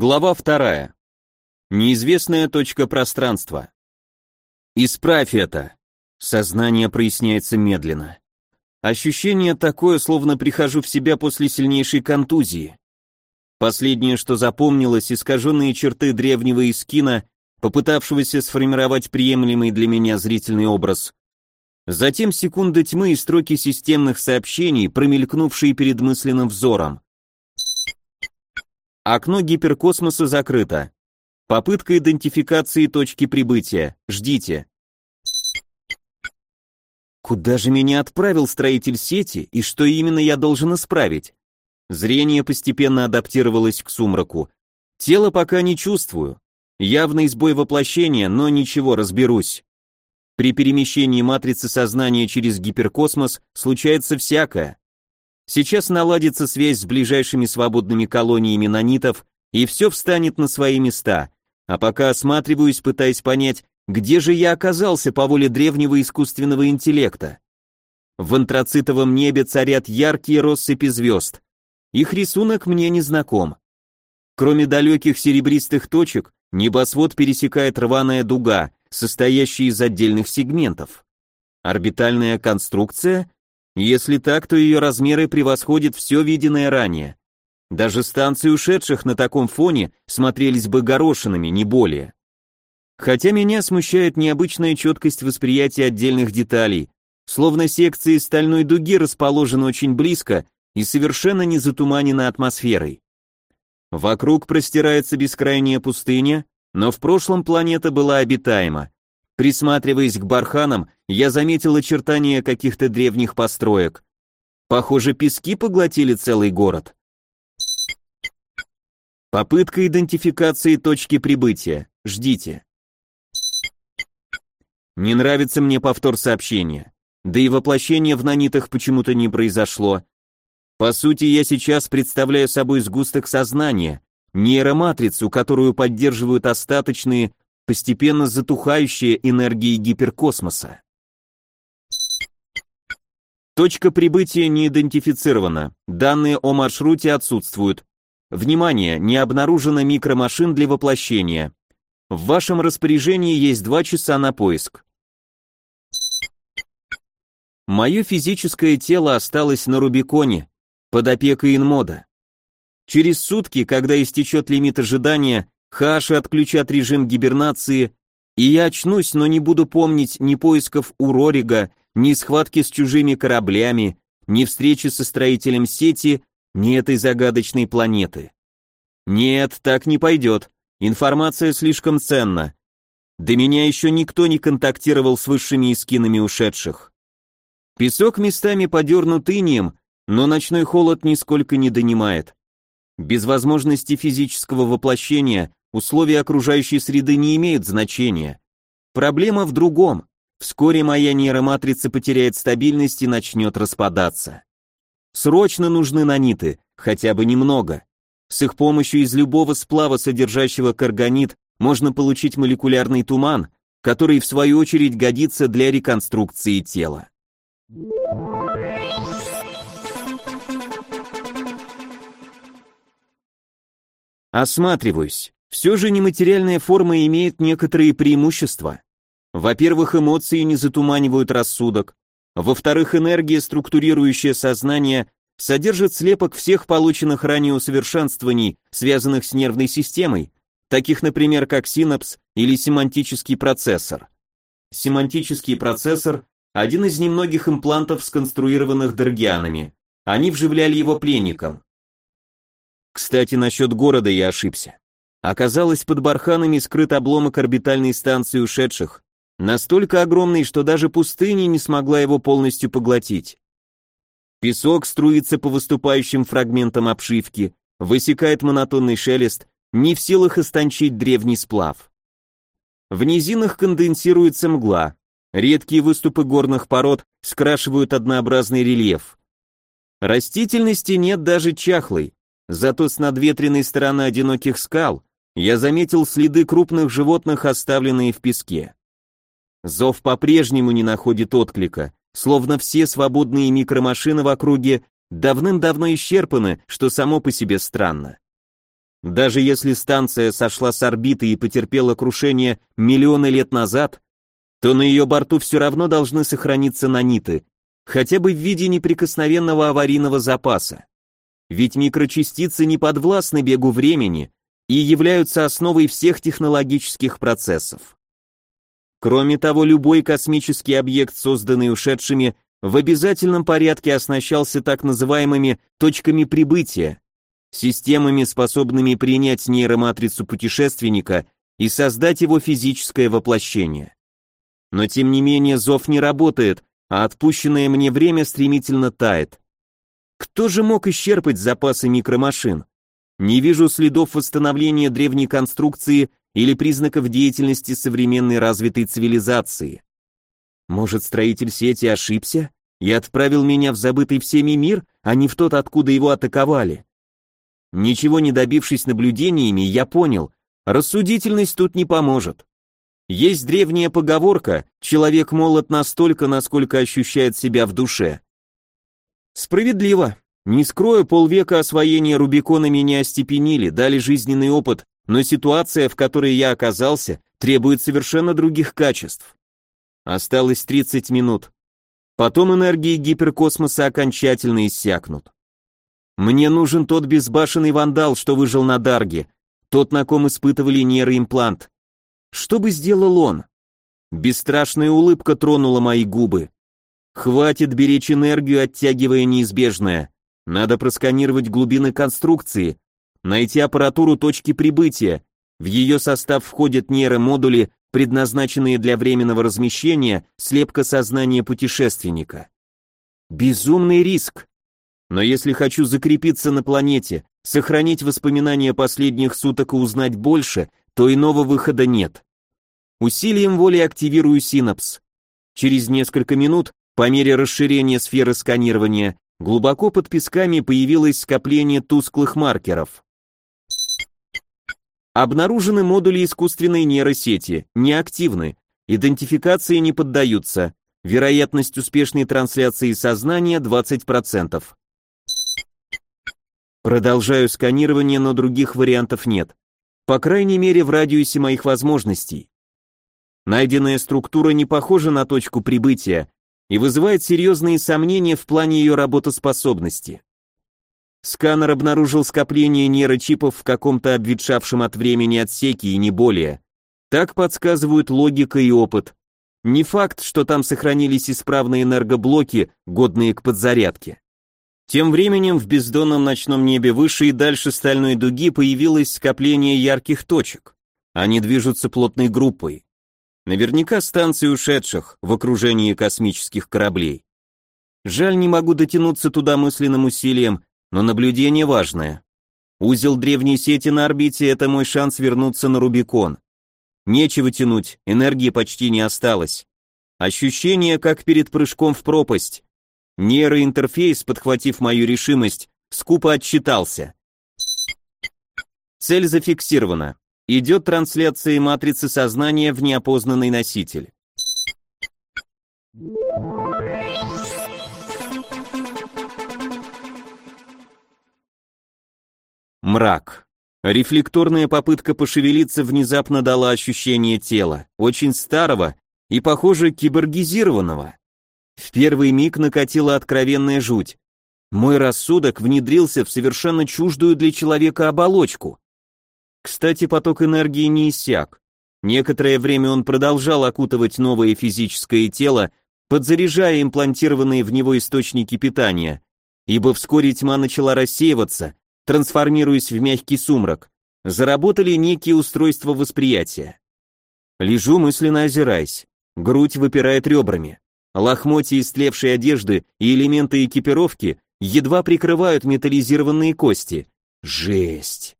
Глава вторая. Неизвестная точка пространства. Исправь это. Сознание проясняется медленно. Ощущение такое, словно прихожу в себя после сильнейшей контузии. Последнее, что запомнилось, искаженные черты древнего Искина, попытавшегося сформировать приемлемый для меня зрительный образ. Затем секунды тьмы и строки системных сообщений, промелькнувшие перед мысленным взором. Окно гиперкосмоса закрыто. Попытка идентификации точки прибытия. Ждите. Куда же меня отправил строитель сети и что именно я должен исправить? Зрение постепенно адаптировалось к сумраку. Тело пока не чувствую. Явный сбой воплощения, но ничего, разберусь. При перемещении матрицы сознания через гиперкосмос случается всякое. Сейчас наладится связь с ближайшими свободными колониями нанитов, и все встанет на свои места. А пока осматриваюсь, пытаясь понять, где же я оказался по воле древнего искусственного интеллекта. В антрацитовом небе царят яркие россыпи звезд. Их рисунок мне не знаком. Кроме далеких серебристых точек, небосвод пересекает рваная дуга, состоящая из отдельных сегментов. Орбитальная конструкция если так, то ее размеры превосходят все виденное ранее. Даже станции ушедших на таком фоне смотрелись бы горошинами, не более. Хотя меня смущает необычная четкость восприятия отдельных деталей, словно секции стальной дуги расположены очень близко и совершенно не затуманены атмосферой. Вокруг простирается бескрайняя пустыня, но в прошлом планета была обитаема, Присматриваясь к барханам, я заметил очертания каких-то древних построек. Похоже, пески поглотили целый город. Попытка идентификации точки прибытия. Ждите. Не нравится мне повтор сообщения. Да и воплощение в нанитах почему-то не произошло. По сути, я сейчас представляю собой сгусток сознания, нейроматрицу, которую поддерживают остаточные постепенно затухающая энергии гиперкосмоса. Точка прибытия не идентифицирована, данные о маршруте отсутствуют. Внимание, не обнаружено микромашин для воплощения. В вашем распоряжении есть два часа на поиск. Мое физическое тело осталось на Рубиконе, под опекой инмода. Через сутки, когда истечет лимит ожидания, Хаши отключат режим гибернации, и я очнусь, но не буду помнить ни поисков у Рорига, ни схватки с чужими кораблями, ни встречи со строителем сети, ни этой загадочной планеты. Нет, так не пойдет. Информация слишком ценна. До меня еще никто не контактировал с высшими эскинами ушедших. Песок местами подернут инием, но ночной холод нисколько не донимает. Без возможности физического воплощения Условия окружающей среды не имеют значения. Проблема в другом. Вскоре моя нейроматрица потеряет стабильность и начнет распадаться. Срочно нужны наниты, хотя бы немного. С их помощью из любого сплава, содержащего карганит, можно получить молекулярный туман, который в свою очередь годится для реконструкции тела. Осматриваюсь. Все же нематериальная форма имеет некоторые преимущества. Во-первых, эмоции не затуманивают рассудок. Во-вторых, энергия, структурирующая сознание, содержит слепок всех полученных ранее усовершенствований, связанных с нервной системой, таких, например, как синапс или семантический процессор. Семантический процессор – один из немногих имплантов, сконструированных Дергианами. Они вживляли его пленникам. Кстати, насчет города я ошибся. Оказалось, под барханами скрыт обломок орбитальной станции ушедших, настолько огромный, что даже пустыня не смогла его полностью поглотить. Песок струится по выступающим фрагментам обшивки, высекает монотонный шелест, не в силах истончить древний сплав. В низинах конденсируется мгла, редкие выступы горных пород скрашивают однообразный рельеф. Растительности нет даже чахлой, зато с надветренной стороны одиноких скал я заметил следы крупных животных, оставленные в песке. Зов по-прежнему не находит отклика, словно все свободные микромашины в округе давным-давно исчерпаны, что само по себе странно. Даже если станция сошла с орбиты и потерпела крушение миллионы лет назад, то на ее борту все равно должны сохраниться наниты, хотя бы в виде неприкосновенного аварийного запаса. Ведь микрочастицы не подвластны бегу времени и являются основой всех технологических процессов. Кроме того, любой космический объект, созданный ушедшими, в обязательном порядке оснащался так называемыми точками прибытия, системами, способными принять нейроматрицу путешественника и создать его физическое воплощение. Но тем не менее зов не работает, а отпущенное мне время стремительно тает. Кто же мог исчерпать запасы микромашин? Не вижу следов восстановления древней конструкции или признаков деятельности современной развитой цивилизации. Может, строитель сети ошибся и отправил меня в забытый всеми мир, а не в тот, откуда его атаковали? Ничего не добившись наблюдениями, я понял, рассудительность тут не поможет. Есть древняя поговорка «человек молод настолько, насколько ощущает себя в душе». Справедливо. Не скрою, полвека освоения Рубикона меня остепенили, дали жизненный опыт, но ситуация, в которой я оказался, требует совершенно других качеств. Осталось 30 минут. Потом энергии гиперкосмоса окончательно иссякнут. Мне нужен тот безбашенный вандал, что выжил на Дарге, тот, на ком испытывали нейроимплант. Что бы сделал он? Бесстрашная улыбка тронула мои губы. Хватит беречь энергию, оттягивая неизбежное. Надо просканировать глубины конструкции, найти аппаратуру точки прибытия. В ее состав входят нейромодули, предназначенные для временного размещения слепка сознания путешественника. Безумный риск. Но если хочу закрепиться на планете, сохранить воспоминания последних суток и узнать больше, то иного выхода нет. Усилием воли активирую синапс. Через несколько минут, по мере расширения сферы сканирования, глубоко под песками появилось скопление тусклых маркеров. Обнаружены модули искусственной нейросети, неактивны, идентификации не поддаются, вероятность успешной трансляции сознания 20%. Продолжаю сканирование, но других вариантов нет. По крайней мере в радиусе моих возможностей. Найденная структура не похожа на точку прибытия и вызывает серьезные сомнения в плане ее работоспособности. Сканер обнаружил скопление нейрочипов в каком-то обветшавшем от времени отсеке и не более. Так подсказывают логика и опыт. Не факт, что там сохранились исправные энергоблоки, годные к подзарядке. Тем временем в бездонном ночном небе выше и дальше стальной дуги появилось скопление ярких точек. Они движутся плотной группой. Наверняка станции ушедших в окружении космических кораблей. Жаль, не могу дотянуться туда мысленным усилием, но наблюдение важное. Узел древней сети на орбите – это мой шанс вернуться на Рубикон. Нечего тянуть, энергии почти не осталось. Ощущение, как перед прыжком в пропасть. Нейроинтерфейс, подхватив мою решимость, скупо отчитался. Цель зафиксирована. Идет трансляция матрицы сознания в неопознанный носитель. Мрак. Рефлекторная попытка пошевелиться внезапно дала ощущение тела, очень старого и, похоже, киборгизированного. В первый миг накатила откровенная жуть. Мой рассудок внедрился в совершенно чуждую для человека оболочку. Кстати, поток энергии не иссяк. Некоторое время он продолжал окутывать новое физическое тело, подзаряжая имплантированные в него источники питания, ибо вскоре тьма начала рассеиваться, трансформируясь в мягкий сумрак, заработали некие устройства восприятия. Лежу мысленно озираясь. Грудь выпирает ребрами. Лохмотья истлевшей одежды и элементы экипировки едва прикрывают металлизированные кости. Жесть.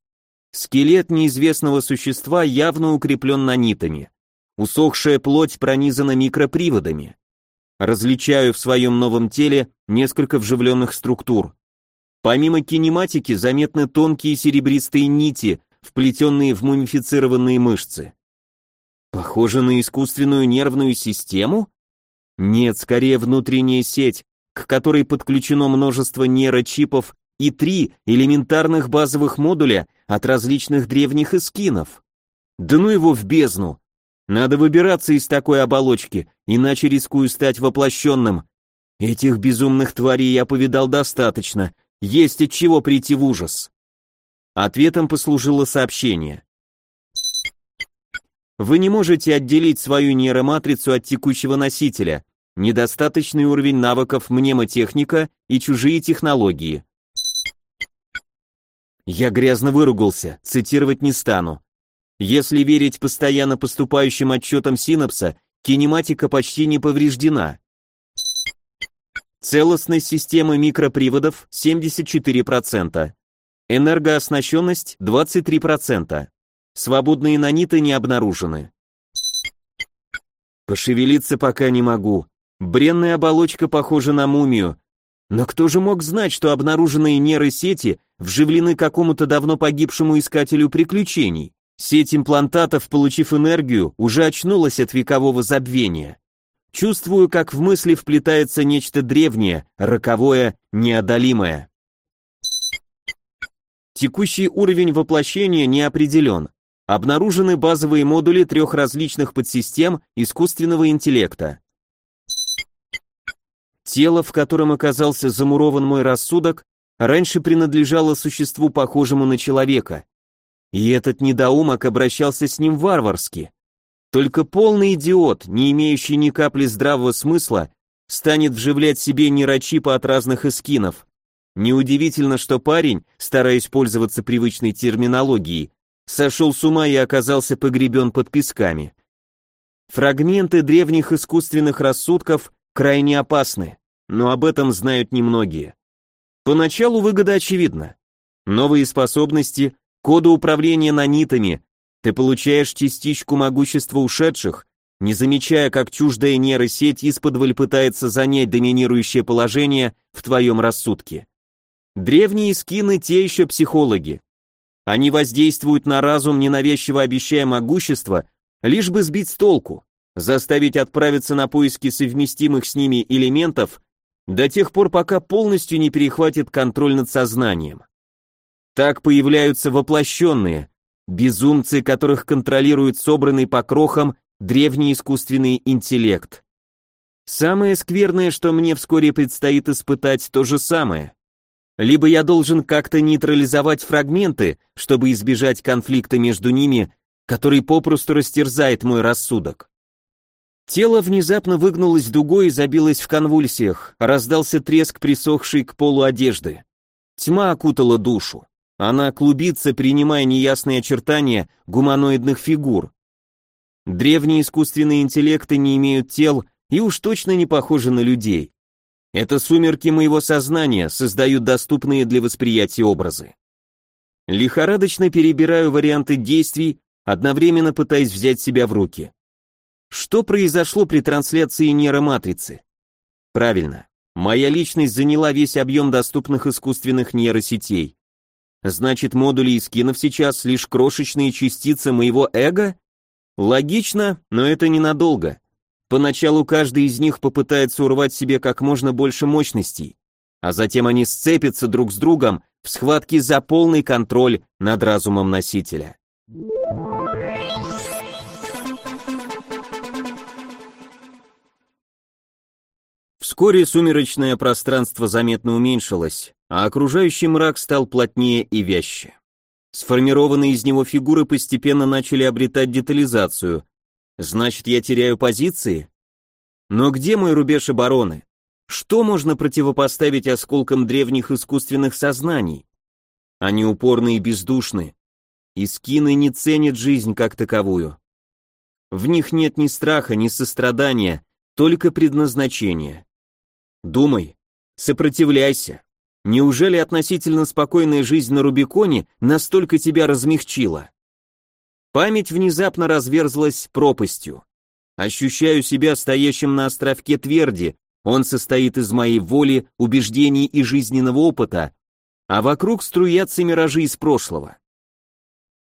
Скелет неизвестного существа явно укреплен нанитами. Усохшая плоть пронизана микроприводами. Различаю в своем новом теле несколько вживленных структур. Помимо кинематики заметны тонкие серебристые нити, вплетенные в мумифицированные мышцы. Похоже на искусственную нервную систему? Нет, скорее внутренняя сеть, к которой подключено множество нейрочипов и три элементарных базовых модуля от различных древних эскинов. Да ну его в бездну! Надо выбираться из такой оболочки, иначе рискую стать воплощенным. Этих безумных тварей я повидал достаточно, есть от чего прийти в ужас. Ответом послужило сообщение. Вы не можете отделить свою нейроматрицу от текущего носителя. Недостаточный уровень навыков мнемотехника и чужие технологии. Я грязно выругался, цитировать не стану. Если верить постоянно поступающим отчетам синапса, кинематика почти не повреждена. Целостность системы микроприводов 74%. Энергооснащенность 23%. Свободные наниты не обнаружены. Пошевелиться пока не могу. Бренная оболочка похожа на мумию. Но кто же мог знать, что обнаруженные нейросети вживлены какому-то давно погибшему искателю приключений? Сеть имплантатов, получив энергию, уже очнулась от векового забвения. Чувствую, как в мысли вплетается нечто древнее, роковое, неодолимое. Текущий уровень воплощения не определен. Обнаружены базовые модули трех различных подсистем искусственного интеллекта. Тело, в котором оказался замурован мой рассудок, раньше принадлежало существу, похожему на человека. И этот недоумок обращался с ним варварски. Только полный идиот, не имеющий ни капли здравого смысла, станет вживлять себе нейрочипы от разных эскинов. Неудивительно, что парень, стараясь пользоваться привычной терминологией, сошел с ума и оказался погребен под песками. Фрагменты древних искусственных рассудков крайне опасны, но об этом знают немногие. Поначалу выгода очевидна. Новые способности, коды управления нанитами, ты получаешь частичку могущества ушедших, не замечая, как чуждая нейросеть исподволь пытается занять доминирующее положение в твоем рассудке. Древние скины те еще психологи. Они воздействуют на разум, ненавязчиво обещая могущество, лишь бы сбить с толку, заставить отправиться на поиски совместимых с ними элементов до тех пор, пока полностью не перехватит контроль над сознанием. Так появляются воплощенные, безумцы, которых контролирует собранный по крохам древний искусственный интеллект. Самое скверное, что мне вскоре предстоит испытать то же самое. Либо я должен как-то нейтрализовать фрагменты, чтобы избежать конфликта между ними, который попросту растерзает мой рассудок. Тело внезапно выгнулось дугой и забилось в конвульсиях, раздался треск присохшей к полу одежды. Тьма окутала душу. Она клубится, принимая неясные очертания гуманоидных фигур. Древние искусственные интеллекты не имеют тел и уж точно не похожи на людей. Это сумерки моего сознания создают доступные для восприятия образы. Лихорадочно перебираю варианты действий, одновременно пытаясь взять себя в руки. Что произошло при трансляции нейроматрицы? Правильно, моя личность заняла весь объем доступных искусственных нейросетей. Значит, модули и скинов сейчас лишь крошечные частицы моего эго? Логично, но это ненадолго. Поначалу каждый из них попытается урвать себе как можно больше мощностей, а затем они сцепятся друг с другом в схватке за полный контроль над разумом носителя. Вскоре сумеречное пространство заметно уменьшилось, а окружающий мрак стал плотнее и вяще. Сформированные из него фигуры постепенно начали обретать детализацию. Значит, я теряю позиции? Но где мой рубеж обороны? Что можно противопоставить осколкам древних искусственных сознаний? Они упорны и бездушны. И скины не ценят жизнь как таковую. В них нет ни страха, ни сострадания, только предназначение. Думай, сопротивляйся. Неужели относительно спокойная жизнь на Рубиконе настолько тебя размягчила? Память внезапно разверзлась пропастью. Ощущаю себя стоящим на островке тверди, он состоит из моей воли, убеждений и жизненного опыта, а вокруг струятся миражи из прошлого.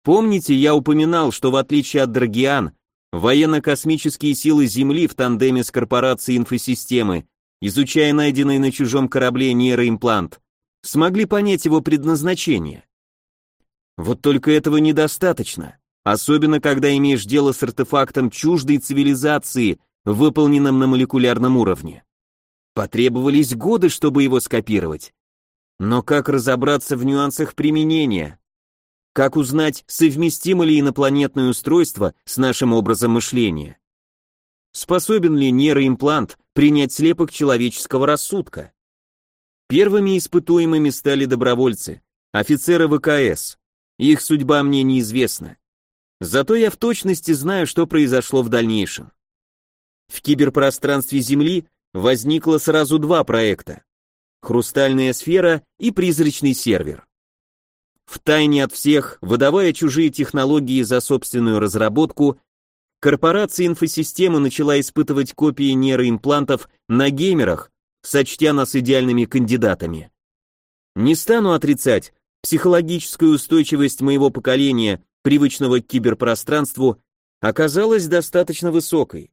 Помните, я упоминал, что в отличие от Драгиан, Военно-космические силы Земли в тандеме с корпорацией инфосистемы, изучая найденный на чужом корабле нейроимплант, смогли понять его предназначение. Вот только этого недостаточно, особенно когда имеешь дело с артефактом чуждой цивилизации, выполненным на молекулярном уровне. Потребовались годы, чтобы его скопировать. Но как разобраться в нюансах применения? Как узнать, совместимо ли инопланетное устройство с нашим образом мышления? Способен ли нейроимплант принять слепок человеческого рассудка? Первыми испытуемыми стали добровольцы, офицеры ВКС. Их судьба мне неизвестна. Зато я в точности знаю, что произошло в дальнейшем. В киберпространстве Земли возникло сразу два проекта. Хрустальная сфера и призрачный сервер. В тайне от всех, выдавая чужие технологии за собственную разработку, корпорация инфосистемы начала испытывать копии нейроимплантов на геймерах, сочтя нас идеальными кандидатами. Не стану отрицать, психологическая устойчивость моего поколения, привычного к киберпространству, оказалась достаточно высокой.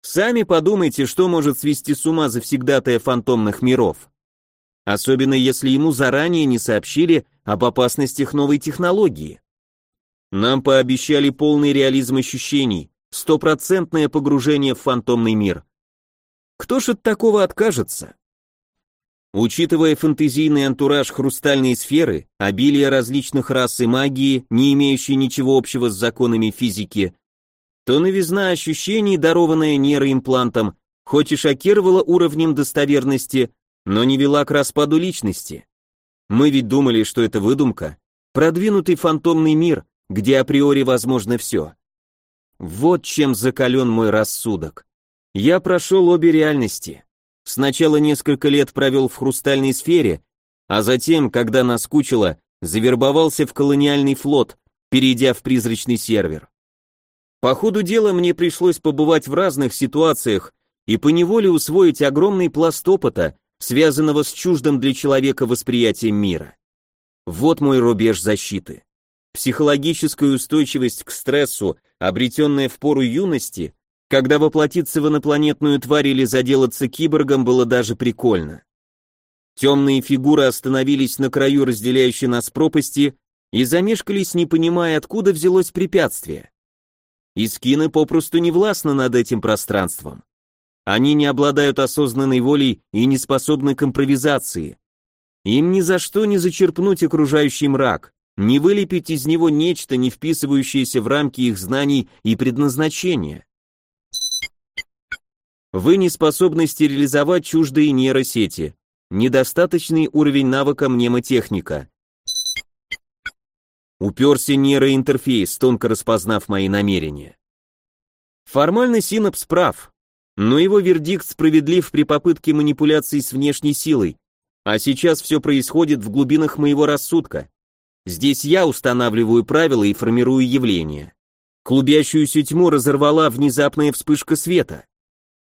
Сами подумайте, что может свести с ума завсегдатая фантомных миров. Особенно если ему заранее не сообщили об опасностях новой технологии. Нам пообещали полный реализм ощущений, стопроцентное погружение в фантомный мир. Кто ж от такого откажется? Учитывая фэнтезийный антураж хрустальной сферы, обилие различных рас и магии, не имеющей ничего общего с законами физики, то новизна ощущений, дарованная нейроимплантом, хоть и шокировала уровнем достоверности, но не вела к распаду личности. Мы ведь думали, что это выдумка, продвинутый фантомный мир, где априори возможно все. Вот чем закален мой рассудок. Я прошел обе реальности. Сначала несколько лет провел в хрустальной сфере, а затем, когда наскучило, завербовался в колониальный флот, перейдя в призрачный сервер. По ходу дела мне пришлось побывать в разных ситуациях и поневоле усвоить огромный пласт опыта, связанного с чуждым для человека восприятием мира. Вот мой рубеж защиты. Психологическая устойчивость к стрессу, обретенная в пору юности, когда воплотиться в инопланетную тварь или заделаться киборгом было даже прикольно. Темные фигуры остановились на краю разделяющей нас пропасти и замешкались, не понимая, откуда взялось препятствие. Искины попросту не властны над этим пространством. Они не обладают осознанной волей и не способны к импровизации. Им ни за что не зачерпнуть окружающий мрак, не вылепить из него нечто, не вписывающееся в рамки их знаний и предназначения. Вы не способны стерилизовать чуждые нейросети. Недостаточный уровень навыка мнемотехника. Уперся нейроинтерфейс, тонко распознав мои намерения. Формально синапс прав, но его вердикт справедлив при попытке манипуляции с внешней силой, а сейчас все происходит в глубинах моего рассудка. Здесь я устанавливаю правила и формирую явления. Клубящуюся тьму разорвала внезапная вспышка света.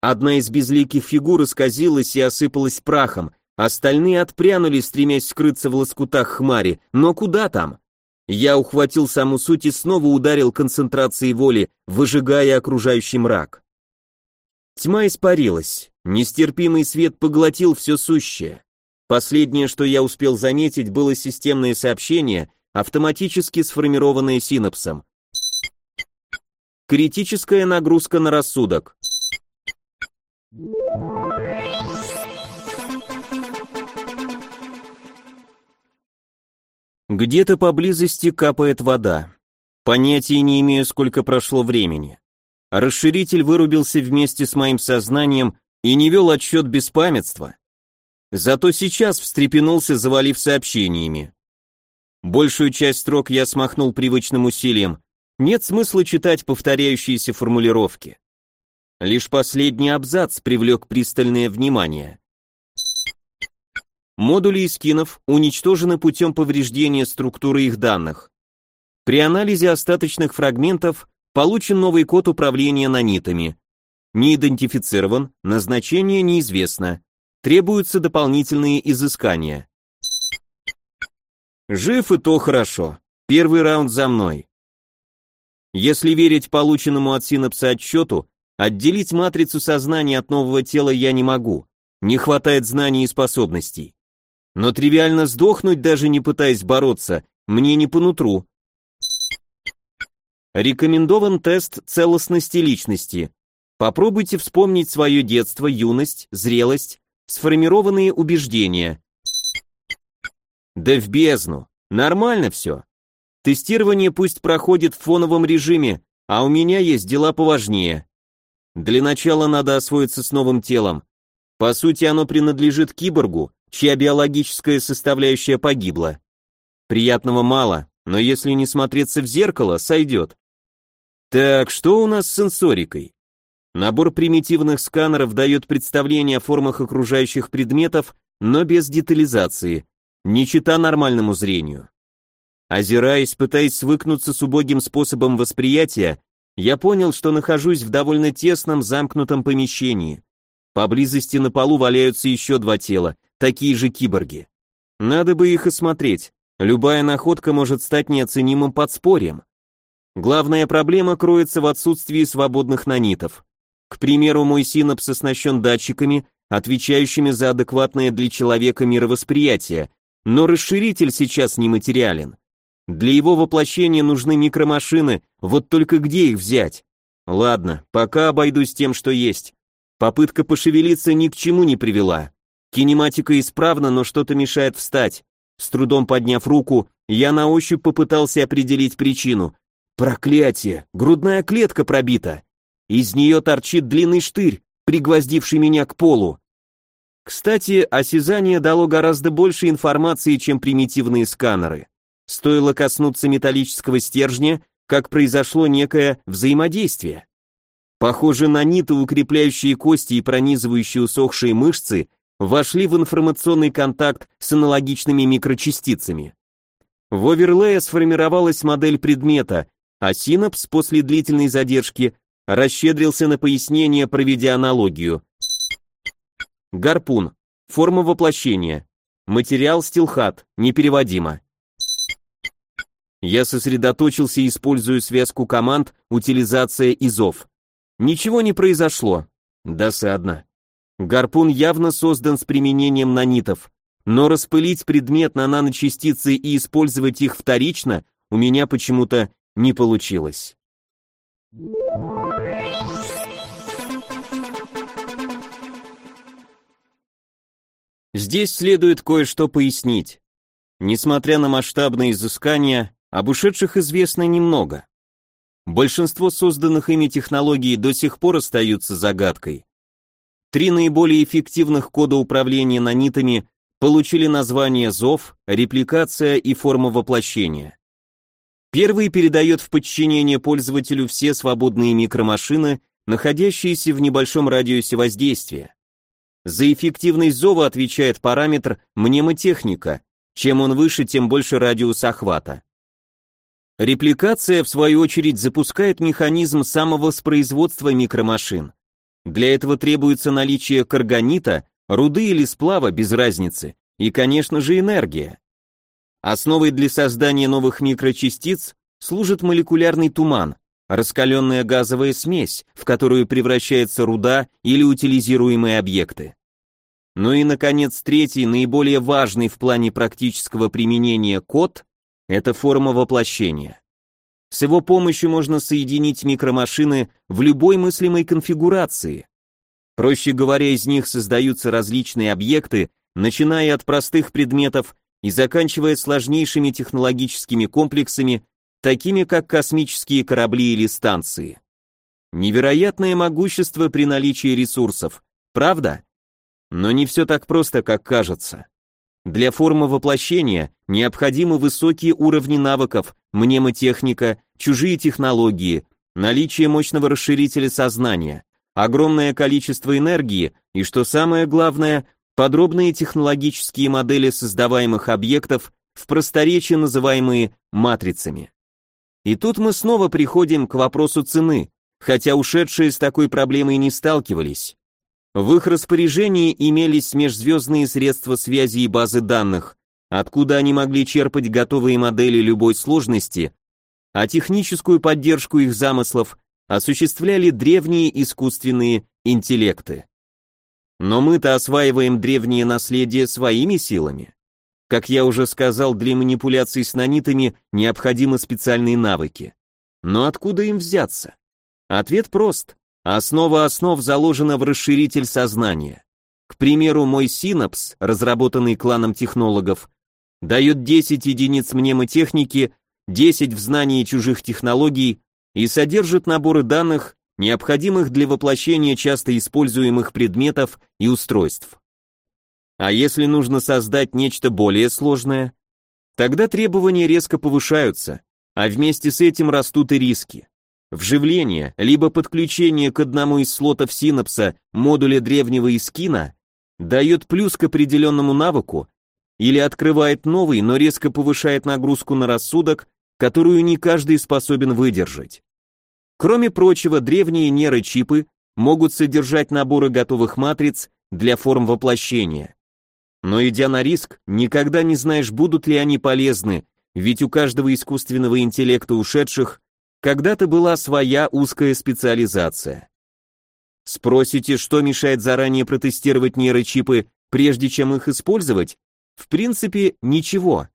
Одна из безликих фигур исказилась и осыпалась прахом, остальные отпрянули, стремясь скрыться в лоскутах хмари, но куда там? Я ухватил саму суть и снова ударил концентрацией воли, выжигая окружающий мрак. Тьма испарилась, нестерпимый свет поглотил все сущее. Последнее, что я успел заметить, было системное сообщение, автоматически сформированное синапсом. Критическая нагрузка на рассудок. Где-то поблизости капает вода. Понятия не имею, сколько прошло времени. Расширитель вырубился вместе с моим сознанием и не вел отсчет беспамятства. Зато сейчас встрепенулся, завалив сообщениями. Большую часть строк я смахнул привычным усилием. Нет смысла читать повторяющиеся формулировки. Лишь последний абзац привлек пристальное внимание. Модули скинов уничтожены путем повреждения структуры их данных. При анализе остаточных фрагментов получен новый код управления нанитами. Не идентифицирован, назначение неизвестно. Требуются дополнительные изыскания. Жив и то хорошо. Первый раунд за мной. Если верить полученному от синапса отчету, отделить матрицу сознания от нового тела я не могу. Не хватает знаний и способностей. Но тривиально сдохнуть, даже не пытаясь бороться, мне не по нутру. Рекомендован тест целостности личности. Попробуйте вспомнить свое детство, юность, зрелость, сформированные убеждения. Да в бездну. Нормально все. Тестирование пусть проходит в фоновом режиме, а у меня есть дела поважнее. Для начала надо освоиться с новым телом. По сути, оно принадлежит киборгу, чья биологическая составляющая погибла. Приятного мало, но если не смотреться в зеркало, сойдет. Так, что у нас с сенсорикой? Набор примитивных сканеров дает представление о формах окружающих предметов, но без детализации, не чита нормальному зрению. Озираясь, пытаясь свыкнуться с убогим способом восприятия, я понял, что нахожусь в довольно тесном замкнутом помещении. Поблизости на полу валяются еще два тела, такие же киборги. Надо бы их осмотреть, любая находка может стать неоценимым подспорьем. Главная проблема кроется в отсутствии свободных нанитов. К примеру, мой синапс оснащен датчиками, отвечающими за адекватное для человека мировосприятие, но расширитель сейчас не материален. Для его воплощения нужны микромашины, вот только где их взять? Ладно, пока обойдусь тем, что есть. Попытка пошевелиться ни к чему не привела. Кинематика исправна, но что-то мешает встать. С трудом подняв руку, я на ощупь попытался определить причину. Проклятие! Грудная клетка пробита. Из нее торчит длинный штырь, пригвоздивший меня к полу. Кстати, осязание дало гораздо больше информации, чем примитивные сканеры. Стоило коснуться металлического стержня, как произошло некое взаимодействие. Похоже, наниты, укрепляющие кости и пронизывающие усохшие мышцы, вошли в информационный контакт с аналогичными микрочастицами. В оверлее сформировалась модель предмета, а синапс после длительной задержки расщедрился на пояснение, проведя аналогию. Гарпун. Форма воплощения. Материал стилхат. Непереводимо. Я сосредоточился, используя связку команд «Утилизация изов». Ничего не произошло. Досадно. Гарпун явно создан с применением нанитов, но распылить предмет на наночастицы и использовать их вторично у меня почему-то не получилось. Здесь следует кое-что пояснить. Несмотря на масштабные изыскания, об ушедших известно немного. Большинство созданных ими технологий до сих пор остаются загадкой. Три наиболее эффективных кода управления нанитами получили название ЗОВ, репликация и форма воплощения. Первый передает в подчинение пользователю все свободные микромашины, находящиеся в небольшом радиусе воздействия. За эффективность зова отвечает параметр мнемотехника. Чем он выше, тем больше радиус охвата. Репликация, в свою очередь, запускает механизм самовоспроизводства микромашин. Для этого требуется наличие карганита, руды или сплава, без разницы, и, конечно же, энергия. Основой для создания новых микрочастиц служит молекулярный туман, раскаленная газовая смесь, в которую превращается руда или утилизируемые объекты. Ну и, наконец, третий, наиболее важный в плане практического применения код – это форма воплощения. С его помощью можно соединить микромашины в любой мыслимой конфигурации. Проще говоря, из них создаются различные объекты, начиная от простых предметов и заканчивая сложнейшими технологическими комплексами, такими как космические корабли или станции. Невероятное могущество при наличии ресурсов, правда? Но не все так просто, как кажется. Для формы воплощения необходимы высокие уровни навыков, мнемотехника, чужие технологии, наличие мощного расширителя сознания, огромное количество энергии и, что самое главное, подробные технологические модели создаваемых объектов, в просторечии называемые матрицами. И тут мы снова приходим к вопросу цены, хотя ушедшие с такой проблемой не сталкивались. В их распоряжении имелись межзвездные средства связи и базы данных, откуда они могли черпать готовые модели любой сложности, а техническую поддержку их замыслов осуществляли древние искусственные интеллекты. Но мы-то осваиваем древнее наследие своими силами. Как я уже сказал, для манипуляций с нанитами необходимы специальные навыки. Но откуда им взяться? Ответ прост. Основа основ заложена в расширитель сознания. К примеру, мой синапс, разработанный кланом технологов, дает 10 единиц мнемотехники, 10 в знании чужих технологий и содержит наборы данных, необходимых для воплощения часто используемых предметов и устройств. А если нужно создать нечто более сложное, тогда требования резко повышаются, а вместе с этим растут и риски. Вживление, либо подключение к одному из слотов синапса модуля древнего искина дает плюс к определенному навыку или открывает новый, но резко повышает нагрузку на рассудок, которую не каждый способен выдержать. Кроме прочего, древние нейрочипы могут содержать наборы готовых матриц для форм воплощения. Но идя на риск, никогда не знаешь, будут ли они полезны, ведь у каждого искусственного интеллекта ушедших когда-то была своя узкая специализация. Спросите, что мешает заранее протестировать нейрочипы, прежде чем их использовать? В принципе, ничего.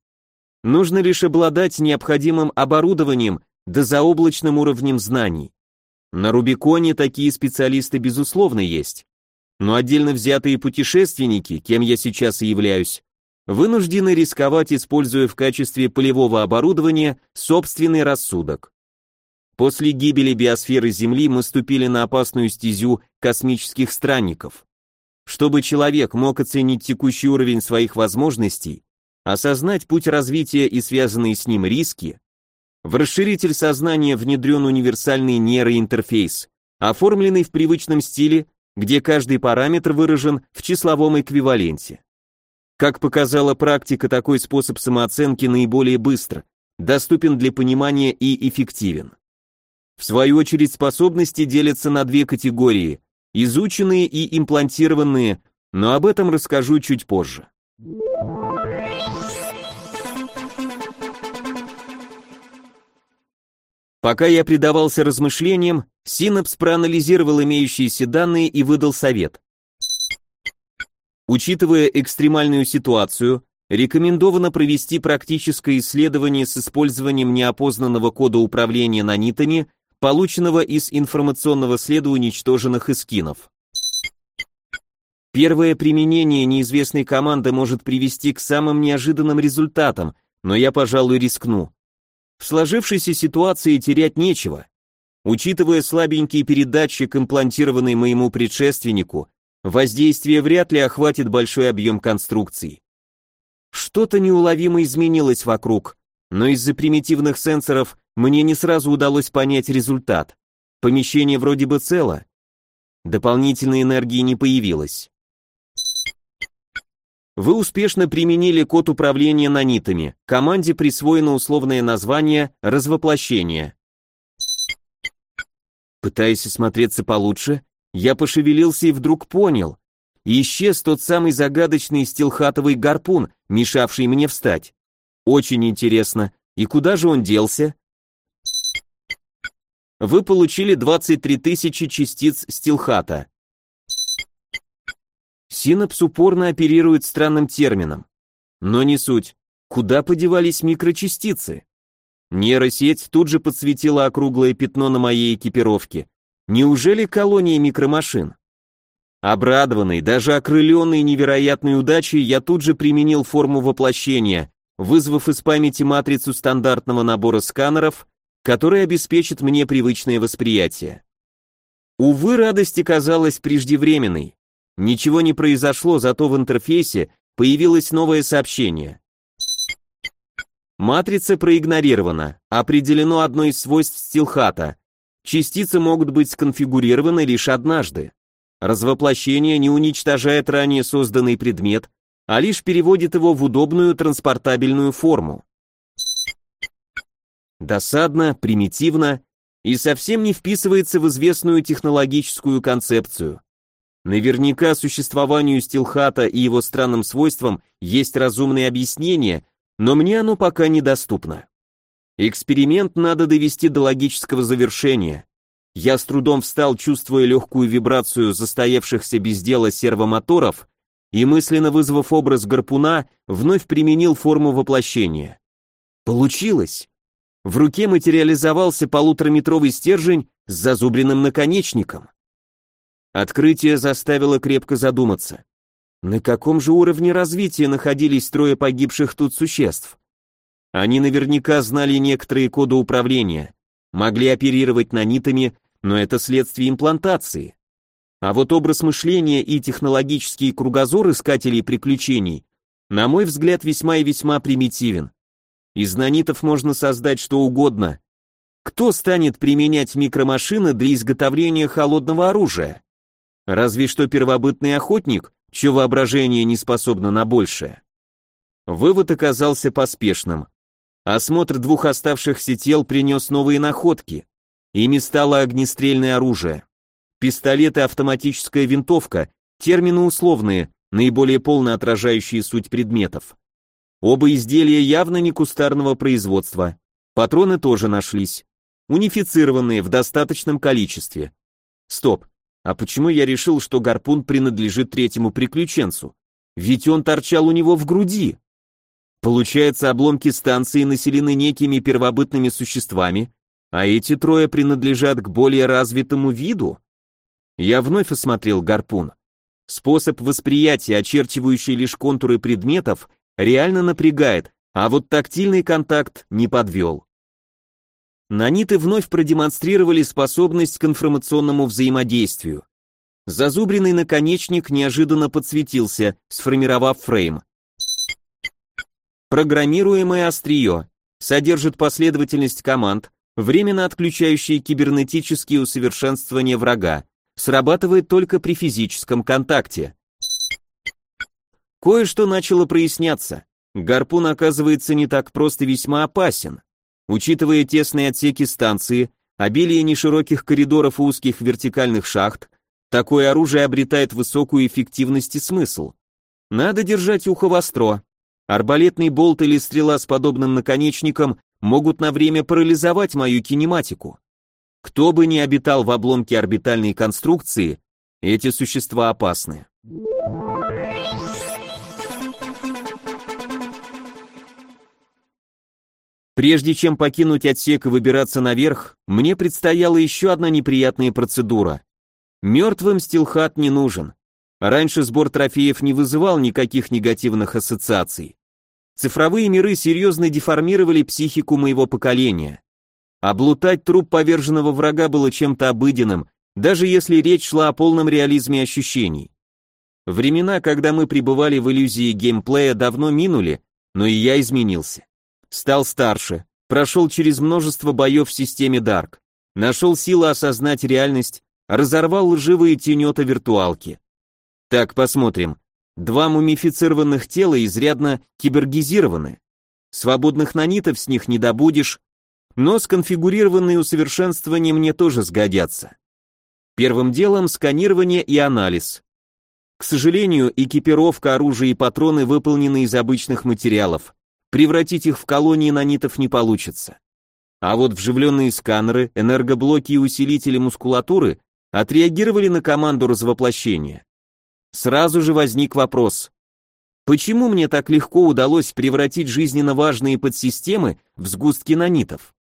Нужно лишь обладать необходимым оборудованием да заоблачным уровнем знаний. На Рубиконе такие специалисты безусловно есть. Но отдельно взятые путешественники, кем я сейчас и являюсь, вынуждены рисковать, используя в качестве полевого оборудования собственный рассудок. После гибели биосферы Земли мы ступили на опасную стезю космических странников. Чтобы человек мог оценить текущий уровень своих возможностей, осознать путь развития и связанные с ним риски, в расширитель сознания внедрен универсальный нейроинтерфейс, оформленный в привычном стиле, где каждый параметр выражен в числовом эквиваленте. Как показала практика, такой способ самооценки наиболее быстро, доступен для понимания и эффективен. В свою очередь способности делятся на две категории – изученные и имплантированные, но об этом расскажу чуть позже. Пока я предавался размышлениям, Синапс проанализировал имеющиеся данные и выдал совет. Учитывая экстремальную ситуацию, рекомендовано провести практическое исследование с использованием неопознанного кода управления нанитами, полученного из информационного следа уничтоженных эскинов. Первое применение неизвестной команды может привести к самым неожиданным результатам, но я, пожалуй, рискну. В сложившейся ситуации терять нечего. Учитывая слабенький передатчик, имплантированный моему предшественнику, воздействие вряд ли охватит большой объем конструкции. Что-то неуловимо изменилось вокруг, но из-за примитивных сенсоров мне не сразу удалось понять результат. Помещение вроде бы цело. Дополнительной энергии не появилось. Вы успешно применили код управления нанитами. Команде присвоено условное название «развоплощение». Пытаясь осмотреться получше, я пошевелился и вдруг понял. Исчез тот самый загадочный стилхатовый гарпун, мешавший мне встать. Очень интересно. И куда же он делся? Вы получили 23 тысячи частиц стилхата. Синапс упорно оперирует странным термином. Но не суть. Куда подевались микрочастицы? Нейросеть тут же подсветила округлое пятно на моей экипировке. Неужели колония микромашин? Обрадованный, даже окрыленный невероятной удачей, я тут же применил форму воплощения, вызвав из памяти матрицу стандартного набора сканеров, который обеспечит мне привычное восприятие. Увы, радость оказалась преждевременной. Ничего не произошло, зато в интерфейсе появилось новое сообщение. Матрица проигнорирована. Определено одно из свойств стилхата. Частицы могут быть сконфигурированы лишь однажды. Развоплощение не уничтожает ранее созданный предмет, а лишь переводит его в удобную транспортабельную форму. Досадно, примитивно и совсем не вписывается в известную технологическую концепцию. Наверняка существованию стилхата и его странным свойствам есть разумные объяснения, но мне оно пока недоступно. Эксперимент надо довести до логического завершения. Я с трудом встал, чувствуя легкую вибрацию застоявшихся без дела сервомоторов, и мысленно вызвав образ гарпуна, вновь применил форму воплощения. Получилось! В руке материализовался полутораметровый стержень с зазубренным наконечником. Открытие заставило крепко задуматься. На каком же уровне развития находились трое погибших тут существ? Они наверняка знали некоторые коды управления, могли оперировать нанитами, но это следствие имплантации. А вот образ мышления и технологический кругозор искателей приключений, на мой взгляд, весьма и весьма примитивен. Из нанитов можно создать что угодно. Кто станет применять микромашины для изготовления холодного оружия? Разве что первобытный охотник, чье воображение не способно на большее. Вывод оказался поспешным. Осмотр двух оставшихся тел принес новые находки. Ими стало огнестрельное оружие. Пистолет и автоматическая винтовка, термины условные, наиболее полно отражающие суть предметов. Оба изделия явно не кустарного производства. Патроны тоже нашлись. Унифицированные в достаточном количестве. Стоп, а почему я решил, что гарпун принадлежит третьему приключенцу? Ведь он торчал у него в груди. Получается, обломки станции населены некими первобытными существами, а эти трое принадлежат к более развитому виду? Я вновь осмотрел гарпун. Способ восприятия, очерчивающий лишь контуры предметов, реально напрягает, а вот тактильный контакт не подвел. Наниты вновь продемонстрировали способность к информационному взаимодействию. Зазубренный наконечник неожиданно подсветился, сформировав фрейм. Программируемое острие содержит последовательность команд, временно отключающие кибернетические усовершенствования врага, срабатывает только при физическом контакте. Кое-что начало проясняться. Гарпун оказывается не так просто весьма опасен. Учитывая тесные отсеки станции, обилие нешироких коридоров и узких вертикальных шахт, такое оружие обретает высокую эффективность и смысл. Надо держать ухо востро, Арбалетный болт или стрела с подобным наконечником могут на время парализовать мою кинематику. Кто бы ни обитал в обломке орбитальной конструкции, эти существа опасны. Прежде чем покинуть отсек и выбираться наверх, мне предстояла еще одна неприятная процедура. Мертвым стилхат не нужен. Раньше сбор трофеев не вызывал никаких негативных ассоциаций. Цифровые миры серьезно деформировали психику моего поколения. Облутать труп поверженного врага было чем-то обыденным, даже если речь шла о полном реализме ощущений. Времена, когда мы пребывали в иллюзии геймплея, давно минули, но и я изменился. Стал старше, прошел через множество боев в системе Dark, нашел силы осознать реальность, разорвал лживые тенета виртуалки. Так, посмотрим. Два мумифицированных тела изрядно кибергизированы. Свободных нанитов с них не добудешь, но сконфигурированные усовершенствования мне тоже сгодятся. Первым делом сканирование и анализ. К сожалению, экипировка, оружие и патроны выполнены из обычных материалов. Превратить их в колонии нанитов не получится. А вот вживленные сканеры, энергоблоки и усилители мускулатуры отреагировали на команду развоплощения. Сразу же возник вопрос. Почему мне так легко удалось превратить жизненно важные подсистемы в сгустки нанитов?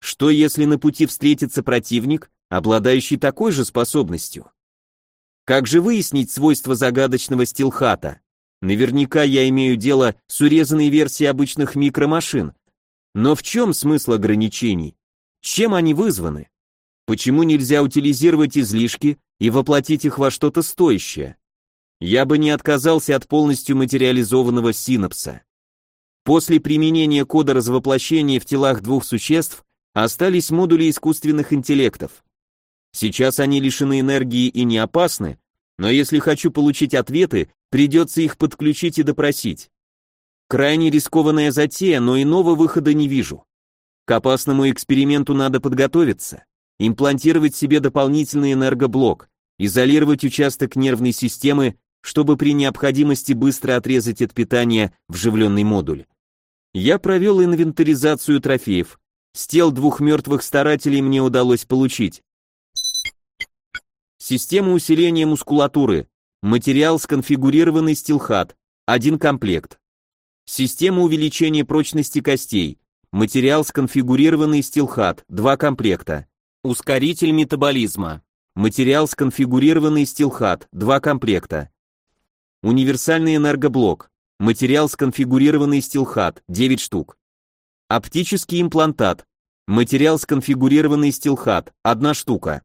Что если на пути встретится противник, обладающий такой же способностью? Как же выяснить свойства загадочного стилхата? Наверняка я имею дело с урезанной версией обычных микромашин. Но в чем смысл ограничений? Чем они вызваны? Почему нельзя утилизировать излишки и воплотить их во что-то стоящее? я бы не отказался от полностью материализованного синапса. После применения кода развоплощения в телах двух существ остались модули искусственных интеллектов. Сейчас они лишены энергии и не опасны, но если хочу получить ответы, придется их подключить и допросить. Крайне рискованная затея, но иного выхода не вижу. К опасному эксперименту надо подготовиться, имплантировать себе дополнительный энергоблок, изолировать участок нервной системы чтобы при необходимости быстро отрезать от питания вживленный модуль. Я провел инвентаризацию трофеев, С тел двух мертвых старателей мне удалось получить. Система усиления мускулатуры. Материал сконфигурированный стилхат. Один комплект. Система увеличения прочности костей. Материал сконфигурированный стилхат. Два комплекта. Ускоритель метаболизма. Материал сконфигурированный стилхат. Два комплекта. Универсальный энергоблок. Материал сконфигурированный стилхат. 9 штук. Оптический имплантат. Материал сконфигурированный стилхат. Одна штука.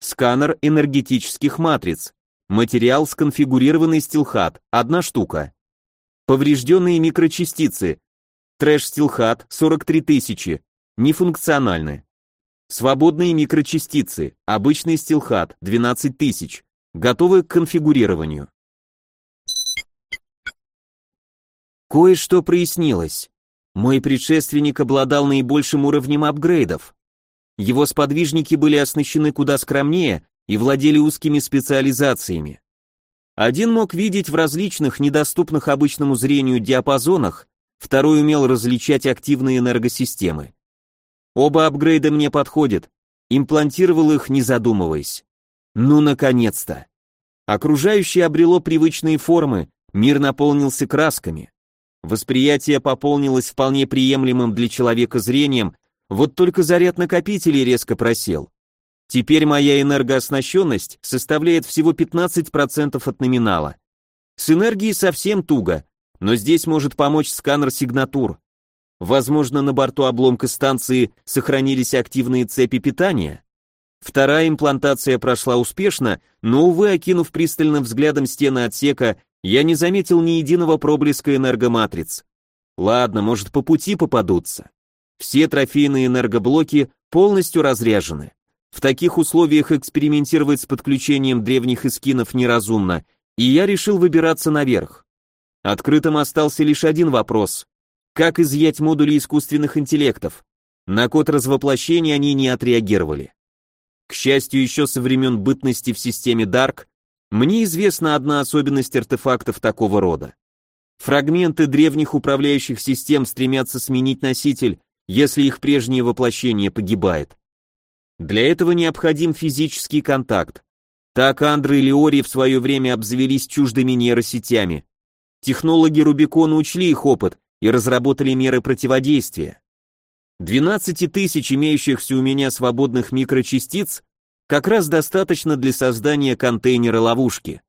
Сканер энергетических матриц. Материал сконфигурированный стилхат. Одна штука. Поврежденные микрочастицы. Трэш стилхат 43 тысячи. Нефункциональны. Свободные микрочастицы. Обычный стилхат 12 тысяч. Готовы к конфигурированию. Кое-что прояснилось. Мой предшественник обладал наибольшим уровнем апгрейдов. Его сподвижники были оснащены куда скромнее и владели узкими специализациями. Один мог видеть в различных, недоступных обычному зрению диапазонах, второй умел различать активные энергосистемы. Оба апгрейда мне подходят, имплантировал их, не задумываясь. Ну, наконец-то! Окружающее обрело привычные формы, мир наполнился красками. Восприятие пополнилось вполне приемлемым для человека зрением, вот только заряд накопителей резко просел. Теперь моя энергооснащенность составляет всего 15% от номинала. С энергией совсем туго, но здесь может помочь сканер сигнатур. Возможно, на борту обломка станции сохранились активные цепи питания. Вторая имплантация прошла успешно, но, увы, окинув пристальным взглядом стены отсека, я не заметил ни единого проблеска энергоматриц. Ладно, может по пути попадутся. Все трофейные энергоблоки полностью разряжены. В таких условиях экспериментировать с подключением древних эскинов неразумно, и я решил выбираться наверх. Открытым остался лишь один вопрос. Как изъять модули искусственных интеллектов? На код развоплощения они не отреагировали. К счастью, еще со времен бытности в системе Dark мне известна одна особенность артефактов такого рода. Фрагменты древних управляющих систем стремятся сменить носитель, если их прежнее воплощение погибает. Для этого необходим физический контакт. Так Андры и Леори в свое время обзавелись чуждыми нейросетями. Технологи Рубикона учли их опыт и разработали меры противодействия. 12 тысяч имеющихся у меня свободных микрочастиц как раз достаточно для создания контейнера-ловушки.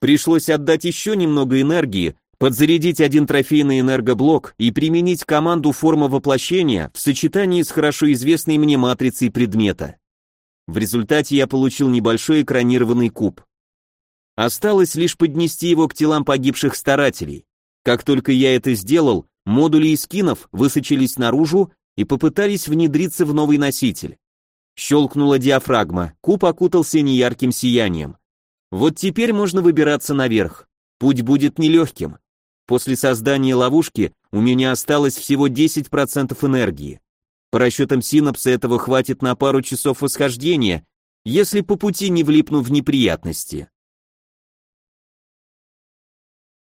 Пришлось отдать еще немного энергии, подзарядить один трофейный энергоблок и применить команду форма воплощения в сочетании с хорошо известной мне матрицей предмета. В результате я получил небольшой экранированный куб. Осталось лишь поднести его к телам погибших старателей. Как только я это сделал, модули и скинов высочились наружу и попытались внедриться в новый носитель. Щелкнула диафрагма, куб окутался неярким сиянием. Вот теперь можно выбираться наверх. Путь будет нелегким. После создания ловушки у меня осталось всего 10% энергии. По расчетам синапса этого хватит на пару часов восхождения, если по пути не влипну в неприятности.